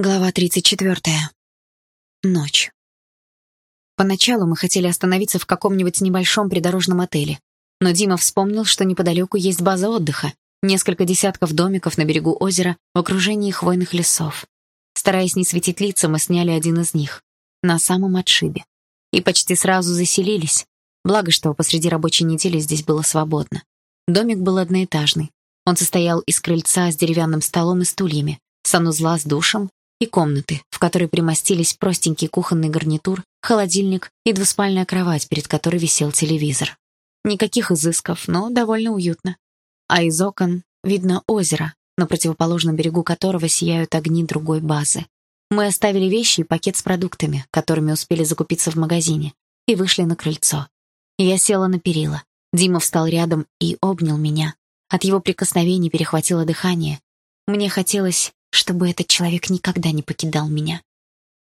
Глава 34. Ночь. Поначалу мы хотели остановиться в каком-нибудь небольшом придорожном отеле, но Дима вспомнил, что неподалеку есть база отдыха, несколько десятков домиков на берегу озера в окружении хвойных лесов. Стараясь не светить лица, мы сняли один из них, на самом отшибе, и почти сразу заселились, благо что посреди рабочей недели здесь было свободно. Домик был одноэтажный. Он состоял из крыльца с деревянным столом и стульями, санузла с душем и комнаты, в которой примостились простенький кухонный гарнитур, холодильник и двуспальная кровать, перед которой висел телевизор. Никаких изысков, но довольно уютно. А из окон видно озеро, на противоположном берегу которого сияют огни другой базы. Мы оставили вещи и пакет с продуктами, которыми успели закупиться в магазине, и вышли на крыльцо. Я села на перила. Дима встал рядом и обнял меня. От его прикосновений перехватило дыхание. Мне хотелось чтобы этот человек никогда не покидал меня.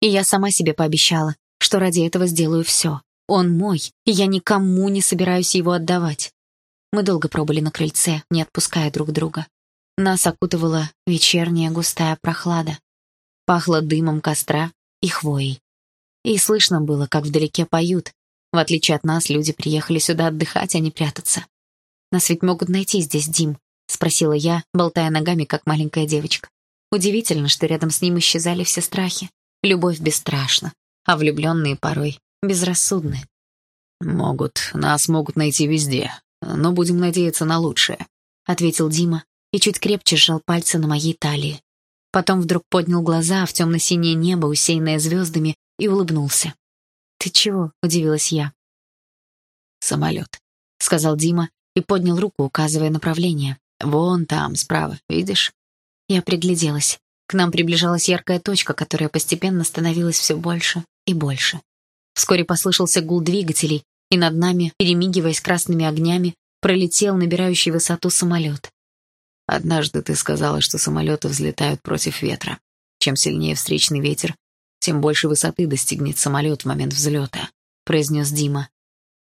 И я сама себе пообещала, что ради этого сделаю все. Он мой, и я никому не собираюсь его отдавать. Мы долго пробыли на крыльце, не отпуская друг друга. Нас окутывала вечерняя густая прохлада. Пахло дымом костра и хвоей. И слышно было, как вдалеке поют. В отличие от нас, люди приехали сюда отдыхать, а не прятаться. «Нас ведь могут найти здесь, Дим», — спросила я, болтая ногами, как маленькая девочка. Удивительно, что рядом с ним исчезали все страхи. Любовь бесстрашна, а влюбленные порой безрассудны. «Могут, нас могут найти везде, но будем надеяться на лучшее», — ответил Дима и чуть крепче сжал пальцы на моей талии. Потом вдруг поднял глаза в темно-синее небо, усеянное звездами, и улыбнулся. «Ты чего?» — удивилась я. «Самолет», — сказал Дима и поднял руку, указывая направление. «Вон там, справа, видишь?» Я пригляделась. К нам приближалась яркая точка, которая постепенно становилась все больше и больше. Вскоре послышался гул двигателей, и над нами, перемигиваясь красными огнями, пролетел набирающий высоту самолет. «Однажды ты сказала, что самолеты взлетают против ветра. Чем сильнее встречный ветер, тем больше высоты достигнет самолет в момент взлета», — произнес Дима.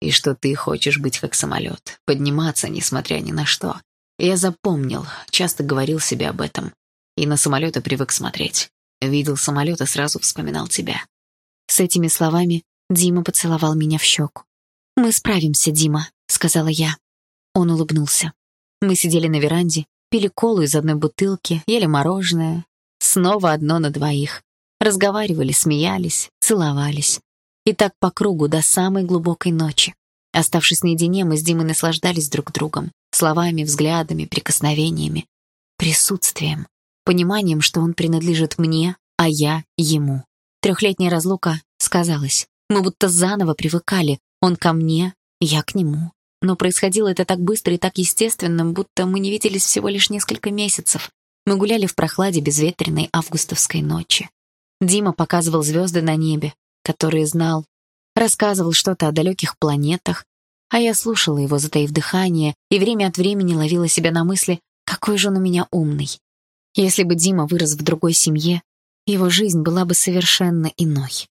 «И что ты хочешь быть как самолет, подниматься, несмотря ни на что. Я запомнил, часто говорил себе об этом. И на самолеты привык смотреть. Видел самолет и сразу вспоминал тебя. С этими словами Дима поцеловал меня в щеку. «Мы справимся, Дима», — сказала я. Он улыбнулся. Мы сидели на веранде, пили колу из одной бутылки, ели мороженое. Снова одно на двоих. Разговаривали, смеялись, целовались. И так по кругу до самой глубокой ночи. Оставшись наедине, мы с Димой наслаждались друг другом словами, взглядами, прикосновениями, присутствием, пониманием, что он принадлежит мне, а я ему. Трехлетняя разлука сказалась. Мы будто заново привыкали, он ко мне, я к нему. Но происходило это так быстро и так естественно, будто мы не виделись всего лишь несколько месяцев. Мы гуляли в прохладе безветренной августовской ночи. Дима показывал звезды на небе, которые знал, рассказывал что-то о далеких планетах, а я слушала его, затаив дыхание, и время от времени ловила себя на мысли, какой же он у меня умный. Если бы Дима вырос в другой семье, его жизнь была бы совершенно иной.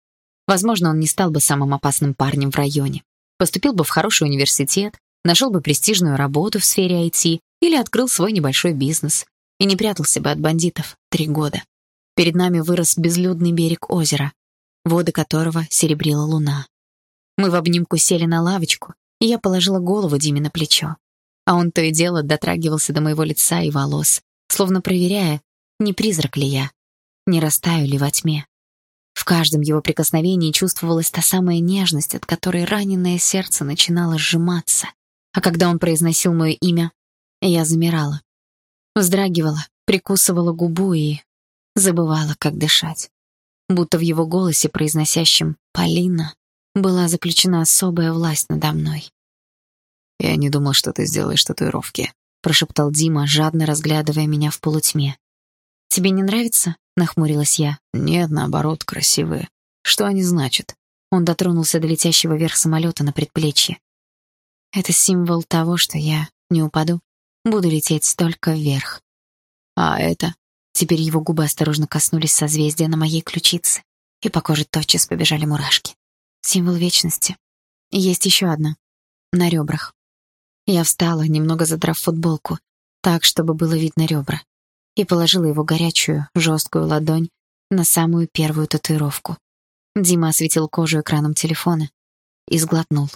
Возможно, он не стал бы самым опасным парнем в районе. Поступил бы в хороший университет, нашел бы престижную работу в сфере IT или открыл свой небольшой бизнес и не прятался бы от бандитов три года. Перед нами вырос безлюдный берег озера, воды которого серебрила луна. Мы в обнимку сели на лавочку, я положила голову Диме на плечо. А он то и дело дотрагивался до моего лица и волос, словно проверяя, не призрак ли я, не растаю ли во тьме. В каждом его прикосновении чувствовалась та самая нежность, от которой раненое сердце начинало сжиматься. А когда он произносил мое имя, я замирала. Вздрагивала, прикусывала губу и забывала, как дышать. Будто в его голосе, произносящем «Полина», была заключена особая власть надо мной. «Я не думал, что ты сделаешь татуировки», — прошептал Дима, жадно разглядывая меня в полутьме. «Тебе не нравится?» — нахмурилась я. «Нет, наоборот, красивые. Что они значат?» Он дотронулся до летящего вверх самолета на предплечье. «Это символ того, что я не упаду. Буду лететь только вверх». «А это?» Теперь его губы осторожно коснулись созвездия на моей ключице, и по коже тотчас побежали мурашки. Символ вечности. есть еще одна. На ребрах. Я встала, немного задрав футболку, так, чтобы было видно ребра, и положила его горячую, жесткую ладонь на самую первую татуировку. Дима осветил кожу экраном телефона и сглотнул.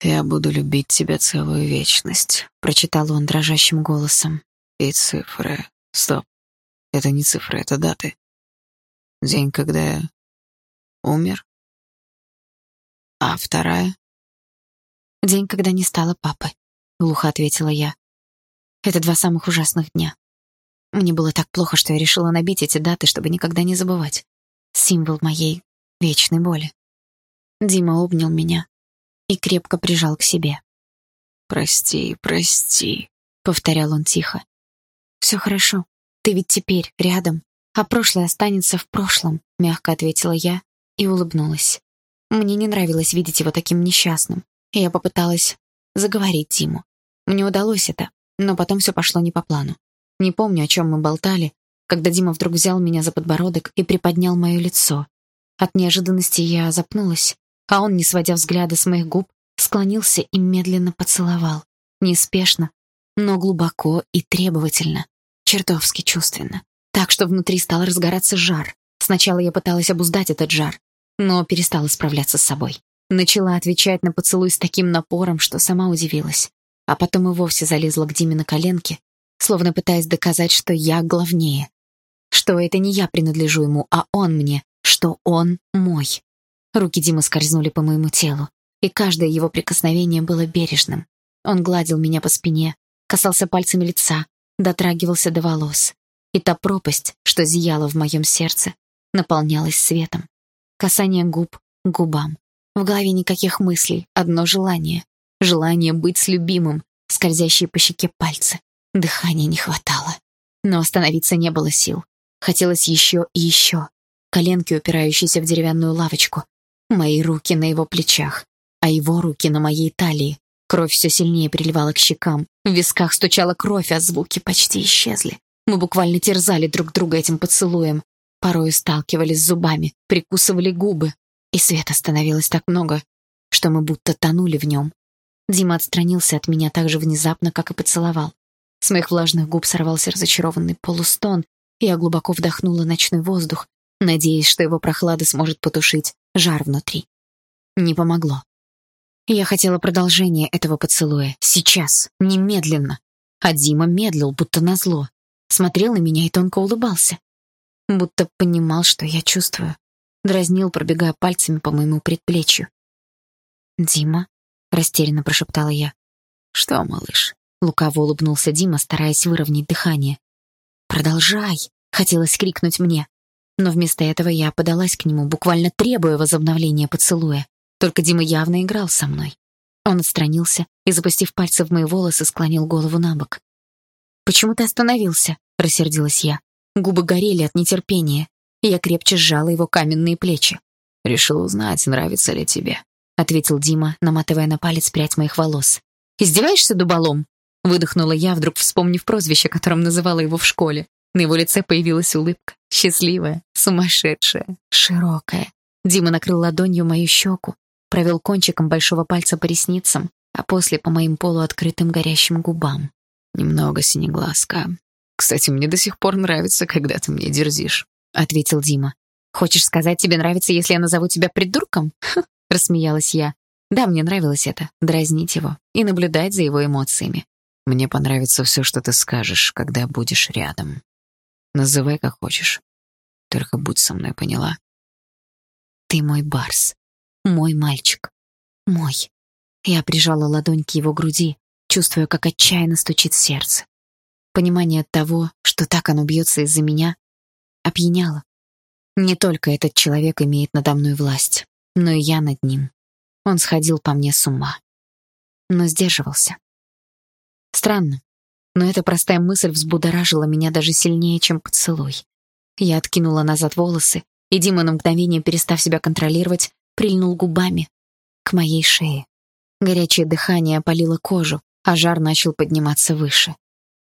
«Я буду любить тебя целую вечность», — прочитал он дрожащим голосом. «И цифры. Стоп. Это не цифры, это даты. День, когда я умер. А вторая? День, когда не стало папы, глухо ответила я. Это два самых ужасных дня. Мне было так плохо, что я решила набить эти даты, чтобы никогда не забывать. Символ моей вечной боли. Дима обнял меня и крепко прижал к себе. «Прости, прости», — повторял он тихо. «Все хорошо. Ты ведь теперь рядом, а прошлое останется в прошлом», — мягко ответила я и улыбнулась. Мне не нравилось видеть его таким несчастным, и я попыталась заговорить Диму. Мне удалось это, но потом все пошло не по плану. Не помню, о чем мы болтали, когда Дима вдруг взял меня за подбородок и приподнял мое лицо. От неожиданности я запнулась, а он, не сводя взгляда с моих губ, склонился и медленно поцеловал. Неспешно, но глубоко и требовательно, чертовски чувственно. Так что внутри стал разгораться жар. Сначала я пыталась обуздать этот жар, но перестала справляться с собой. Начала отвечать на поцелуй с таким напором, что сама удивилась. А потом и вовсе залезла к Диме на коленки, словно пытаясь доказать, что я главнее. Что это не я принадлежу ему, а он мне, что он мой. Руки Димы скользнули по моему телу, и каждое его прикосновение было бережным. Он гладил меня по спине, касался пальцами лица, дотрагивался до волос. И та пропасть, что зияла в моем сердце, наполнялась светом. Касание губ к губам. В голове никаких мыслей, одно желание. Желание быть с любимым, скользящие по щеке пальцы. Дыхания не хватало. Но остановиться не было сил. Хотелось еще и еще. Коленки, упирающиеся в деревянную лавочку. Мои руки на его плечах, а его руки на моей талии. Кровь все сильнее приливала к щекам. В висках стучала кровь, а звуки почти исчезли. Мы буквально терзали друг друга этим поцелуем. Порою сталкивались зубами, прикусывали губы. И света становилось так много, что мы будто тонули в нем. Дима отстранился от меня так же внезапно, как и поцеловал. С моих влажных губ сорвался разочарованный полустон, и я глубоко вдохнула ночной воздух, надеясь, что его прохлада сможет потушить жар внутри. Не помогло. Я хотела продолжения этого поцелуя. Сейчас. Немедленно. А Дима медлил, будто назло. Смотрел на меня и тонко улыбался. Будто понимал, что я чувствую. Дразнил, пробегая пальцами по моему предплечью. «Дима?» — растерянно прошептала я. «Что, малыш?» — лукаво улыбнулся Дима, стараясь выровнять дыхание. «Продолжай!» — хотелось крикнуть мне. Но вместо этого я подалась к нему, буквально требуя возобновления поцелуя. Только Дима явно играл со мной. Он отстранился и, запустив пальцы в мои волосы, склонил голову на бок. «Почему ты остановился?» — рассердилась я. Губы горели от нетерпения, я крепче сжала его каменные плечи. «Решил узнать, нравится ли тебе», — ответил Дима, наматывая на палец прядь моих волос. «Издеваешься, дуболом?» — выдохнула я, вдруг вспомнив прозвище, которым называла его в школе. На его лице появилась улыбка. Счастливая, сумасшедшая, широкая. Дима накрыл ладонью мою щеку, провел кончиком большого пальца по ресницам, а после по моим полуоткрытым горящим губам. «Немного синеглазка. Кстати, мне до сих пор нравится, когда ты мне дерзишь», — ответил Дима. «Хочешь сказать, тебе нравится, если я назову тебя придурком?» — рассмеялась я. Да, мне нравилось это — дразнить его и наблюдать за его эмоциями. «Мне понравится все, что ты скажешь, когда будешь рядом», Называй как хочешь. Только будь со мной, поняла? Ты мой барс. Мой мальчик. Мой. Я прижала ладонь к его груди, чувствуя, как отчаянно стучит сердце. Понимание того, что так оно бьется из-за меня, опьяняло. Не только этот человек имеет надо мной власть, но и я над ним. Он сходил по мне с ума. Но сдерживался. Странно, но эта простая мысль взбудоражила меня даже сильнее, чем поцелуй. Я откинула назад волосы, и Дима на мгновение, перестав себя контролировать, прильнул губами к моей шее. Горячее дыхание опалило кожу, а жар начал подниматься выше.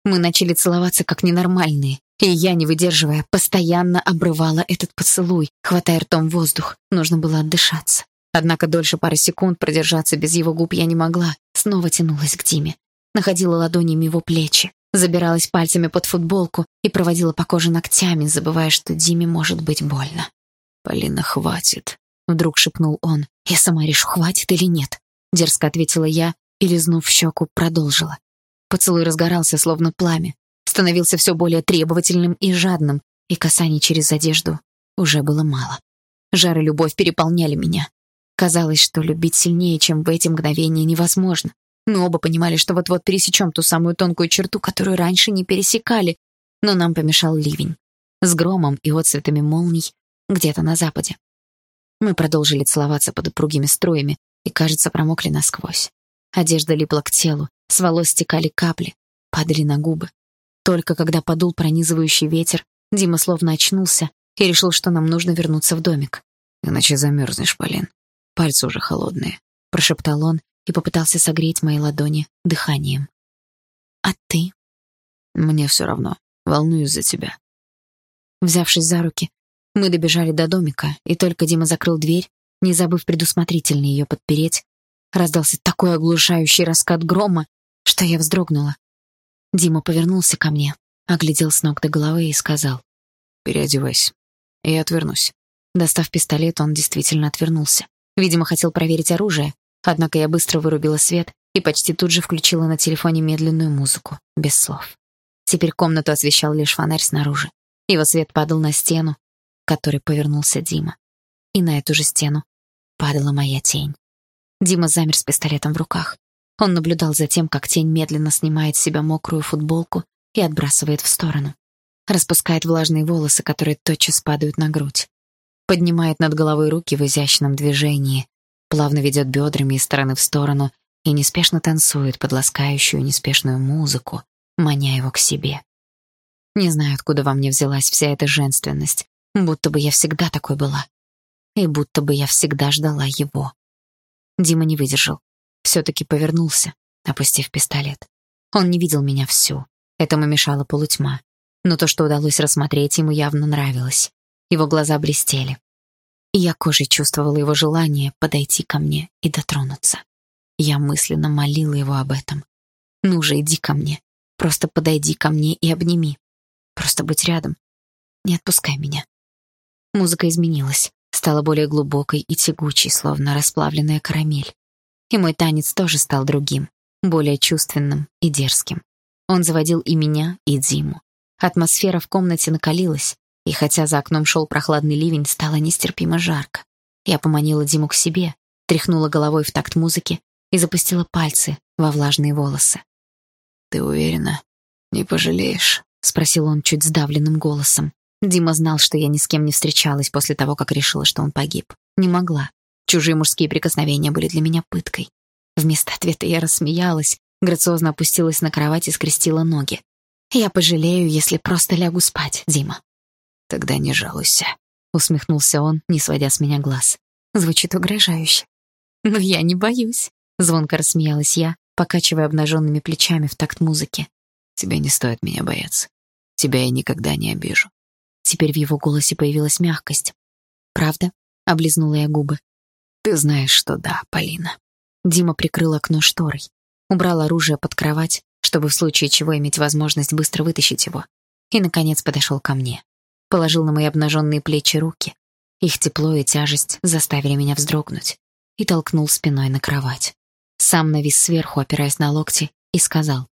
Мы начали целоваться как ненормальные, и я, не выдерживая, постоянно обрывала этот поцелуй, хватая ртом воздух. Нужно было отдышаться. Однако дольше пары секунд продержаться без его губ я не могла. Снова тянулась к Диме находила ладонями его плечи, забиралась пальцами под футболку и проводила по коже ногтями, забывая, что Диме может быть больно. «Полина, хватит», — вдруг шепнул он. «Я сама решу, хватит или нет», — дерзко ответила я и, лизнув щеку, продолжила. Поцелуй разгорался, словно пламя, становился все более требовательным и жадным, и касаний через одежду уже было мало. Жар и любовь переполняли меня. Казалось, что любить сильнее, чем в эти мгновения, невозможно. Мы оба понимали, что вот-вот пересечем ту самую тонкую черту, которую раньше не пересекали, но нам помешал ливень. С громом и отцветами молний где-то на западе. Мы продолжили целоваться под упругими струями и, кажется, промокли насквозь. Одежда липла к телу, с волос стекали капли, падали на губы. Только когда подул пронизывающий ветер, Дима словно очнулся и решил, что нам нужно вернуться в домик. «Иначе замерзнешь, Полин. Пальцы уже холодные», — прошептал он и попытался согреть мои ладони дыханием. «А ты?» «Мне все равно. Волнуюсь за тебя». Взявшись за руки, мы добежали до домика, и только Дима закрыл дверь, не забыв предусмотрительно ее подпереть, раздался такой оглушающий раскат грома, что я вздрогнула. Дима повернулся ко мне, оглядел с ног до головы и сказал. «Переодевайся. Я отвернусь». Достав пистолет, он действительно отвернулся. Видимо, хотел проверить оружие, однако я быстро вырубила свет и почти тут же включила на телефоне медленную музыку, без слов. Теперь комнату освещал лишь фонарь снаружи. Его свет падал на стену, к которой повернулся Дима. И на эту же стену падала моя тень. Дима замер с пистолетом в руках. Он наблюдал за тем, как тень медленно снимает с себя мокрую футболку и отбрасывает в сторону. Распускает влажные волосы, которые тотчас падают на грудь. Поднимает над головой руки в изящном движении, плавно ведет бедрами из стороны в сторону и неспешно танцует под ласкающую неспешную музыку, маня его к себе. Не знаю, откуда во мне взялась вся эта женственность, будто бы я всегда такой была. И будто бы я всегда ждала его. Дима не выдержал. Все-таки повернулся, опустив пистолет. Он не видел меня всю. Этому мешала полутьма. Но то, что удалось рассмотреть, ему явно нравилось. Его глаза блестели. И я кожей чувствовала его желание подойти ко мне и дотронуться. Я мысленно молила его об этом. «Ну же, иди ко мне. Просто подойди ко мне и обними. Просто будь рядом. Не отпускай меня». Музыка изменилась стала более глубокой и тягучей, словно расплавленная карамель. И мой танец тоже стал другим, более чувственным и дерзким. Он заводил и меня, и Диму. Атмосфера в комнате накалилась, и хотя за окном шел прохладный ливень, стало нестерпимо жарко. Я поманила Диму к себе, тряхнула головой в такт музыки и запустила пальцы во влажные волосы. «Ты уверена? Не пожалеешь?» — спросил он чуть сдавленным голосом. Дима знал, что я ни с кем не встречалась после того, как решила, что он погиб. Не могла. Чужие мужские прикосновения были для меня пыткой. Вместо ответа я рассмеялась, грациозно опустилась на кровать и скрестила ноги. «Я пожалею, если просто лягу спать, Дима». «Тогда не жалуйся», — усмехнулся он, не сводя с меня глаз. Звучит угрожающе. «Но я не боюсь», — звонко рассмеялась я, покачивая обнаженными плечами в такт музыки. «Тебе не стоит меня бояться. Тебя я никогда не обижу. Теперь в его голосе появилась мягкость. «Правда?» — облизнула я губы. «Ты знаешь, что да, Полина». Дима прикрыл окно шторой, убрал оружие под кровать, чтобы в случае чего иметь возможность быстро вытащить его, и, наконец, подошел ко мне. Положил на мои обнаженные плечи руки. Их тепло и тяжесть заставили меня вздрогнуть и толкнул спиной на кровать. Сам навис сверху, опираясь на локти, и сказал.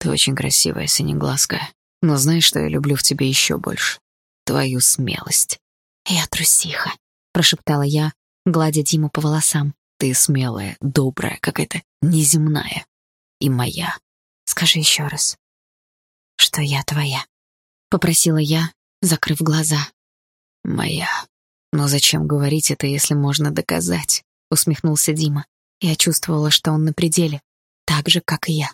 «Ты очень красивая, синеглазка, но знаешь, что я люблю в тебе еще больше? твою смелость. «Я трусиха», — прошептала я, гладя Диму по волосам. «Ты смелая, добрая, какая-то неземная. И моя». «Скажи еще раз, что я твоя», — попросила я, закрыв глаза. «Моя. Но зачем говорить это, если можно доказать?» — усмехнулся Дима. Я чувствовала, что он на пределе, так же, как и я.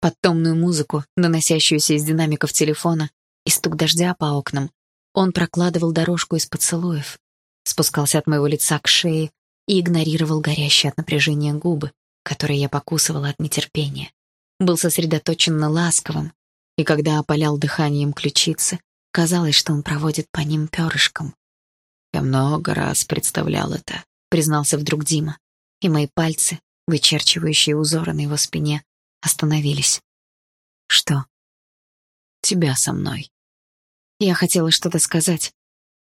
Под томную музыку, доносящуюся из динамиков телефона, и стук дождя по окнам, он прокладывал дорожку из поцелуев, спускался от моего лица к шее и игнорировал горящие от напряжения губы, которые я покусывала от нетерпения. Был сосредоточен на ласковом, и когда опалял дыханием ключицы, казалось, что он проводит по ним перышком. «Я много раз представлял это», — признался вдруг Дима, и мои пальцы, вычерчивающие узоры на его спине, остановились. «Что?» тебя со мной. Я хотела что-то сказать,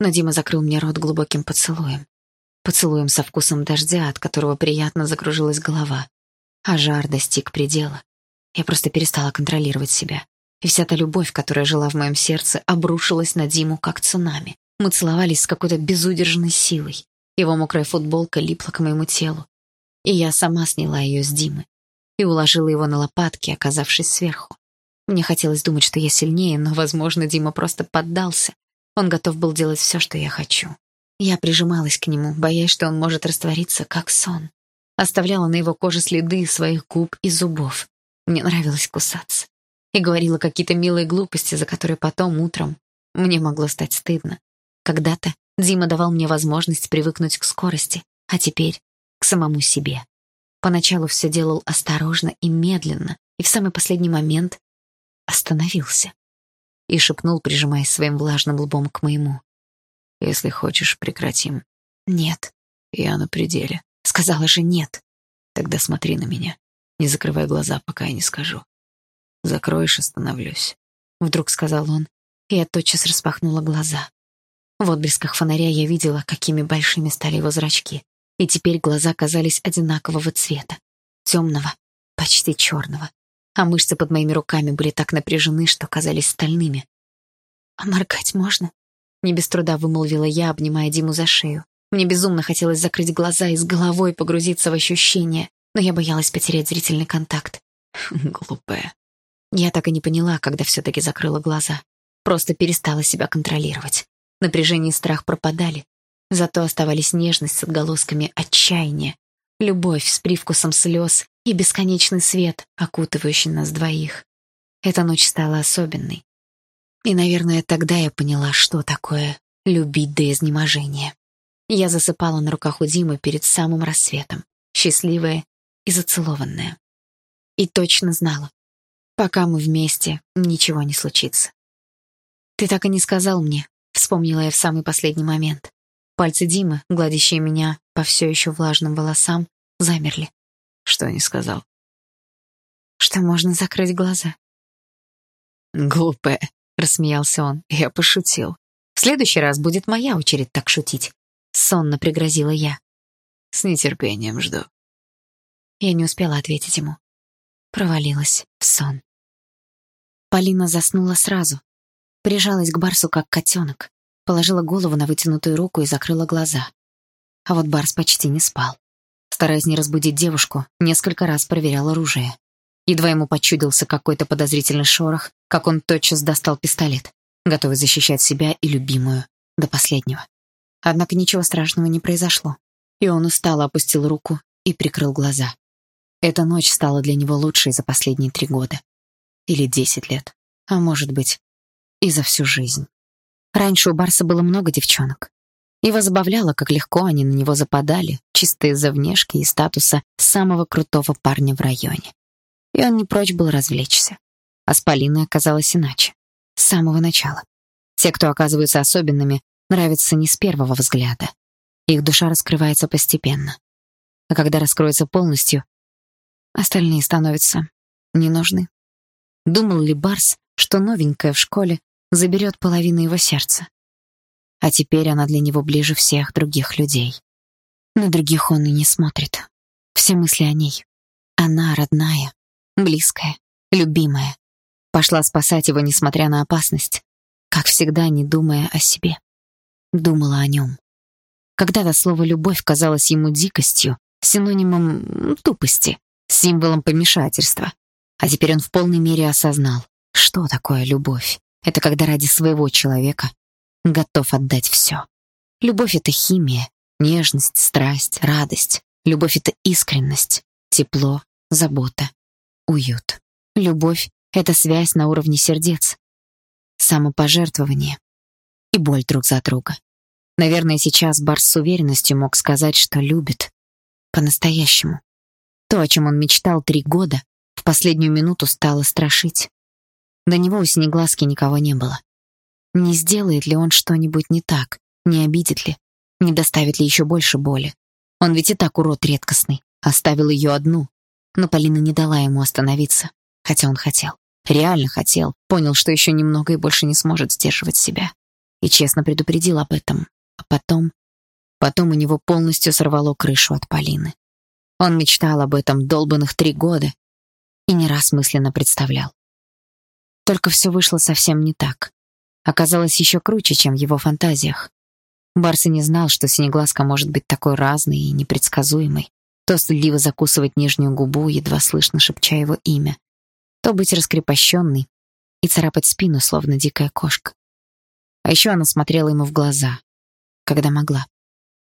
но Дима закрыл мне рот глубоким поцелуем. Поцелуем со вкусом дождя, от которого приятно закружилась голова. А жар достиг предела. Я просто перестала контролировать себя. И вся та любовь, которая жила в моем сердце, обрушилась на Диму как цунами. Мы целовались с какой-то безудержной силой. Его мокрая футболка липла к моему телу. И я сама сняла ее с Димы и уложила его на лопатки, оказавшись сверху. Мне хотелось думать, что я сильнее, но, возможно, Дима просто поддался. Он готов был делать все, что я хочу. Я прижималась к нему, боясь, что он может раствориться, как сон. Оставляла на его коже следы своих губ и зубов. Мне нравилось кусаться. И говорила какие-то милые глупости, за которые потом, утром, мне могло стать стыдно. Когда-то Дима давал мне возможность привыкнуть к скорости, а теперь — к самому себе. Поначалу все делал осторожно и медленно, и в самый последний момент остановился. И шепнул, прижимаясь своим влажным лбом к моему. «Если хочешь, прекратим». «Нет». «Я на пределе». «Сказала же нет». «Тогда смотри на меня. Не закрывай глаза, пока я не скажу. Закроешь — остановлюсь». Вдруг сказал он, и я тотчас распахнула глаза. В отблесках фонаря я видела, какими большими стали его зрачки, и теперь глаза казались одинакового цвета, темного, почти черного, а мышцы под моими руками были так напряжены, что казались стальными. «А моргать можно?» — не без труда вымолвила я, обнимая Диму за шею. Мне безумно хотелось закрыть глаза и с головой погрузиться в ощущения, но я боялась потерять зрительный контакт. Глупая. Я так и не поняла, когда все-таки закрыла глаза. Просто перестала себя контролировать. Напряжение и страх пропадали. Зато оставались нежность с отголосками отчаяния, любовь с привкусом слез и бесконечный свет, окутывающий нас двоих. Эта ночь стала особенной. И, наверное, тогда я поняла, что такое любить до изнеможения. Я засыпала на руках у Димы перед самым рассветом, счастливая и зацелованная. И точно знала, пока мы вместе, ничего не случится. «Ты так и не сказал мне», — вспомнила я в самый последний момент. Пальцы Димы, гладящие меня по все еще влажным волосам, замерли. Что не сказал? Что можно закрыть глаза. «Глупая», — рассмеялся он. «Я пошутил. В следующий раз будет моя очередь так шутить». Сонно пригрозила я. «С нетерпением жду». Я не успела ответить ему. Провалилась в сон. Полина заснула сразу. Прижалась к Барсу, как котенок. Положила голову на вытянутую руку и закрыла глаза. А вот Барс почти не спал. Стараясь не разбудить девушку, несколько раз проверял оружие. Едва ему почудился какой-то подозрительный шорох, как он тотчас достал пистолет, готовый защищать себя и любимую до последнего. Однако ничего страшного не произошло, и он устало опустил руку и прикрыл глаза. Эта ночь стала для него лучшей за последние три года. Или десять лет. А может быть, и за всю жизнь. Раньше у Барса было много девчонок. Его забавляло, как легко они на него западали, чисто из-за внешки и статуса самого крутого парня в районе. И он не прочь был развлечься. А с Полиной оказалось иначе. С самого начала. Те, кто оказываются особенными, нравятся не с первого взгляда. Их душа раскрывается постепенно. А когда раскроется полностью, остальные становятся не нужны. Думал ли Барс, что новенькая в школе заберет половину его сердца. А теперь она для него ближе всех других людей. На других он и не смотрит. Все мысли о ней. Она родная, близкая, любимая. Пошла спасать его, несмотря на опасность, как всегда, не думая о себе. Думала о нем. Когда-то слово «любовь» казалось ему дикостью, синонимом тупости, символом помешательства. А теперь он в полной мере осознал, что такое любовь. Это когда ради своего человека готов отдать все. Любовь — это химия, нежность, страсть, радость. Любовь — это искренность, тепло, забота, уют. Любовь — это связь на уровне сердец, самопожертвование и боль друг за друга. Наверное, сейчас Барс с уверенностью мог сказать, что любит. По-настоящему. То, о чем он мечтал три года, в последнюю минуту стало страшить. До него у Синеглазки никого не было. Не сделает ли он что-нибудь не так? Не обидит ли? Не доставит ли еще больше боли? Он ведь и так урод редкостный. Оставил ее одну. Но Полина не дала ему остановиться, хотя он хотел. реально хотел, понял, что еще немного и больше не сможет сдерживать себя. И честно предупредил об этом. А потом... Потом у него полностью сорвало крышу от Полины. Он мечтал об этом долбанных три года и не раз мысленно представлял. Только все вышло совсем не так. Оказалось еще круче, чем в его фантазиях. Барс и не знал, что Синеглазка может быть такой разной и непредсказуемой. То стыдливо закусывать нижнюю губу, едва слышно шепча его имя. То быть раскрепощенной и царапать спину, словно дикая кошка. А еще она смотрела ему в глаза, когда могла.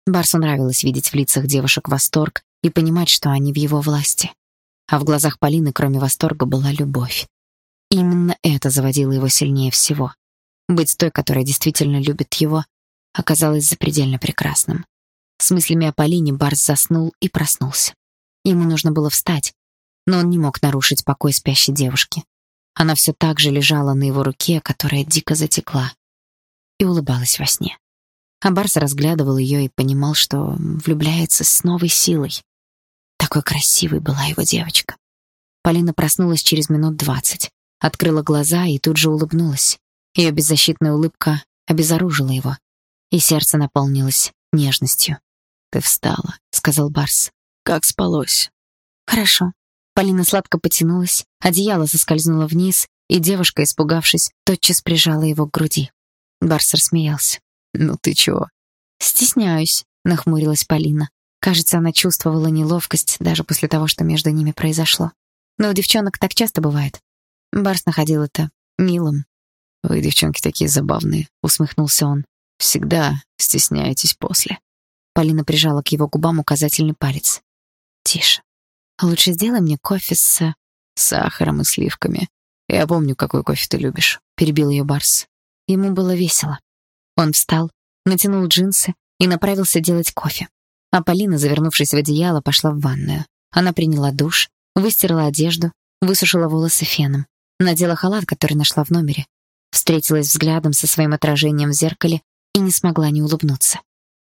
Барсу нравилось видеть в лицах девушек восторг и понимать, что они в его власти. А в глазах Полины, кроме восторга, была любовь. Именно это заводило его сильнее всего. Быть той, которая действительно любит его, оказалось запредельно прекрасным. С мыслями о Полине Барс заснул и проснулся. Ему нужно было встать, но он не мог нарушить покой спящей девушки. Она все так же лежала на его руке, которая дико затекла, и улыбалась во сне. А Барс разглядывал ее и понимал, что влюбляется с новой силой. Такой красивой была его девочка. Полина проснулась через минут двадцать открыла глаза и тут же улыбнулась. Ее беззащитная улыбка обезоружила его, и сердце наполнилось нежностью. «Ты встала», — сказал Барс. «Как спалось?» «Хорошо». Полина сладко потянулась, одеяло соскользнуло вниз, и девушка, испугавшись, тотчас прижала его к груди. Барс рассмеялся. «Ну ты чего?» «Стесняюсь», — нахмурилась Полина. Кажется, она чувствовала неловкость даже после того, что между ними произошло. Но у девчонок так часто бывает. Барс находил это милым. «Вы, девчонки, такие забавные», — усмехнулся он. «Всегда стесняетесь после». Полина прижала к его губам указательный палец. «Тише. Лучше сделай мне кофе с... сахаром и сливками. Я помню, какой кофе ты любишь», — перебил ее Барс. Ему было весело. Он встал, натянул джинсы и направился делать кофе. А Полина, завернувшись в одеяло, пошла в ванную. Она приняла душ, выстирала одежду, высушила волосы феном. Надела халат, который нашла в номере. Встретилась взглядом со своим отражением в зеркале и не смогла не улыбнуться.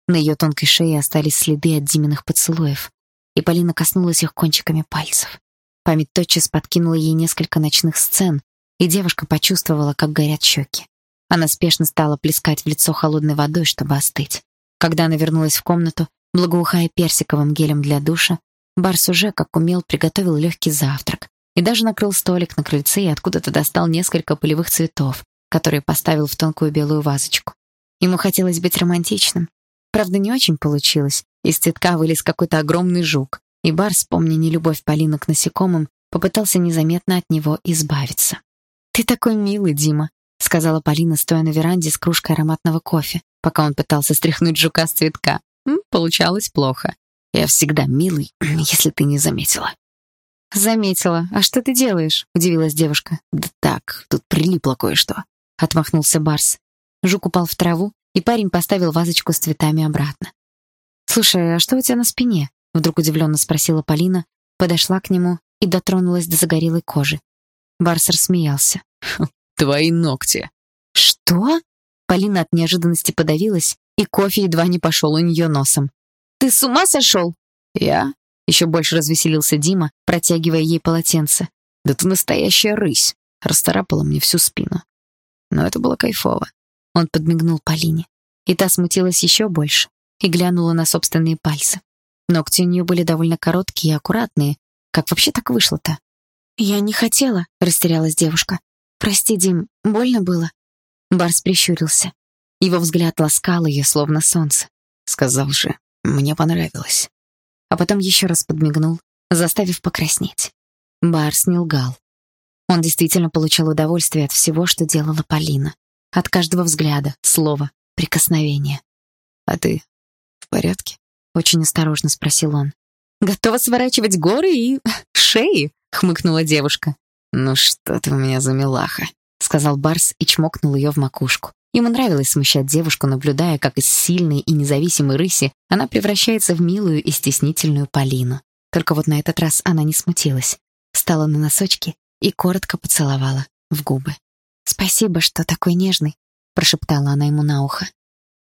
На ее тонкой шее остались следы от Диминых поцелуев, и Полина коснулась их кончиками пальцев. Память тотчас подкинула ей несколько ночных сцен, и девушка почувствовала, как горят щеки. Она спешно стала плескать в лицо холодной водой, чтобы остыть. Когда она вернулась в комнату, благоухая персиковым гелем для душа, Барс уже, как умел, приготовил легкий завтрак, и даже накрыл столик на крыльце и откуда-то достал несколько полевых цветов, которые поставил в тонкую белую вазочку. Ему хотелось быть романтичным. Правда, не очень получилось. Из цветка вылез какой-то огромный жук, и Барс, помня нелюбовь Полины к насекомым, попытался незаметно от него избавиться. «Ты такой милый, Дима», — сказала Полина, стоя на веранде с кружкой ароматного кофе, пока он пытался стряхнуть жука с цветка. М, получалось плохо. «Я всегда милый, если ты не заметила», «Заметила. А что ты делаешь?» — удивилась девушка. «Да так, тут прилипло кое-что», — отмахнулся Барс. Жук упал в траву, и парень поставил вазочку с цветами обратно. «Слушай, а что у тебя на спине?» — вдруг удивленно спросила Полина, подошла к нему и дотронулась до загорелой кожи. Барс рассмеялся. «Хм, «Твои ногти». «Что?» Полина от неожиданности подавилась, и кофе едва не пошел у нее носом. «Ты с ума сошел?» «Я? Еще больше развеселился Дима, протягивая ей полотенце. «Да ты настоящая рысь!» Расторапала мне всю спину. Но это было кайфово. Он подмигнул Полине. И та смутилась еще больше и глянула на собственные пальцы. Ногти у нее были довольно короткие и аккуратные. Как вообще так вышло-то? «Я не хотела», — растерялась девушка. «Прости, Дим, больно было?» Барс прищурился. Его взгляд ласкал ее, словно солнце. Сказал же, мне понравилось а потом еще раз подмигнул, заставив покраснеть. Барс не лгал. Он действительно получал удовольствие от всего, что делала Полина. От каждого взгляда, слова, прикосновения. «А ты в порядке?» — очень осторожно спросил он. «Готова сворачивать горы и шеи?» — хмыкнула девушка. «Ну что ты у меня за милаха?» — сказал Барс и чмокнул ее в макушку. Ему нравилось смущать девушку, наблюдая, как из сильной и независимой рыси она превращается в милую и стеснительную Полину. Только вот на этот раз она не смутилась. Встала на носочки и коротко поцеловала в губы. «Спасибо, что такой нежный», — прошептала она ему на ухо.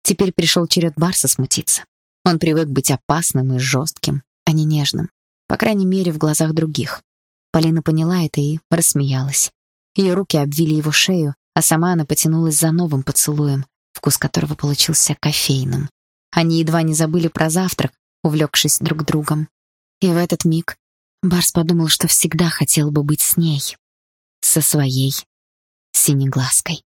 Теперь пришел черед Барса смутиться. Он привык быть опасным и жестким, а не нежным. По крайней мере, в глазах других. Полина поняла это и рассмеялась. Ее руки обвили его шею, а сама она потянулась за новым поцелуем, вкус которого получился кофейным. Они едва не забыли про завтрак, увлекшись друг другом. И в этот миг Барс подумал, что всегда хотел бы быть с ней, со своей синеглазкой.